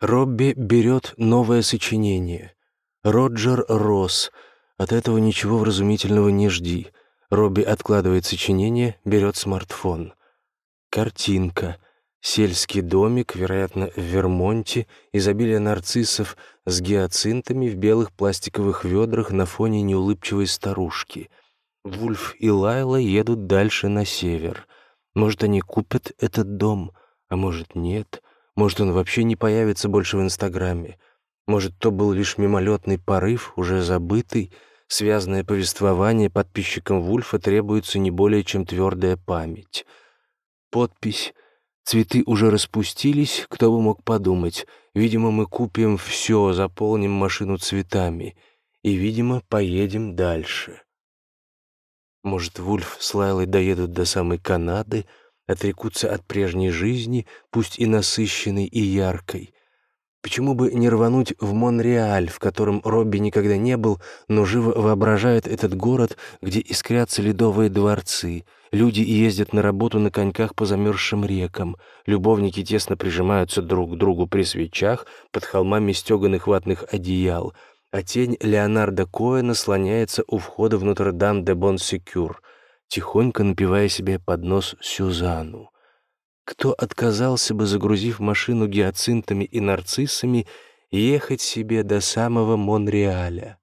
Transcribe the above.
Робби берет новое сочинение. Роджер Росс. От этого ничего вразумительного не жди. Робби откладывает сочинение, берет смартфон. Картинка. Сельский домик, вероятно, в Вермонте, изобилие нарциссов с гиацинтами в белых пластиковых ведрах на фоне неулыбчивой старушки. Вульф и Лайла едут дальше на север. Может, они купят этот дом, а может, нет. Может, он вообще не появится больше в Инстаграме. Может, то был лишь мимолетный порыв, уже забытый. Связанное повествование подписчикам Вульфа требуется не более чем твердая память. Подпись Цветы уже распустились, кто бы мог подумать. Видимо, мы купим все, заполним машину цветами. И, видимо, поедем дальше. Может, Вульф с Лайлой доедут до самой Канады, отрекутся от прежней жизни, пусть и насыщенной, и яркой. Почему бы не рвануть в Монреаль, в котором Робби никогда не был, но живо воображает этот город, где искрятся ледовые дворцы, люди ездят на работу на коньках по замерзшим рекам, любовники тесно прижимаются друг к другу при свечах под холмами стеганых ватных одеял, а тень Леонардо Коэна слоняется у входа в Нотр-Дам-де-Бон-Секюр, тихонько напивая себе под нос Сюзанну. Кто отказался бы, загрузив машину гиацинтами и нарциссами, ехать себе до самого Монреаля?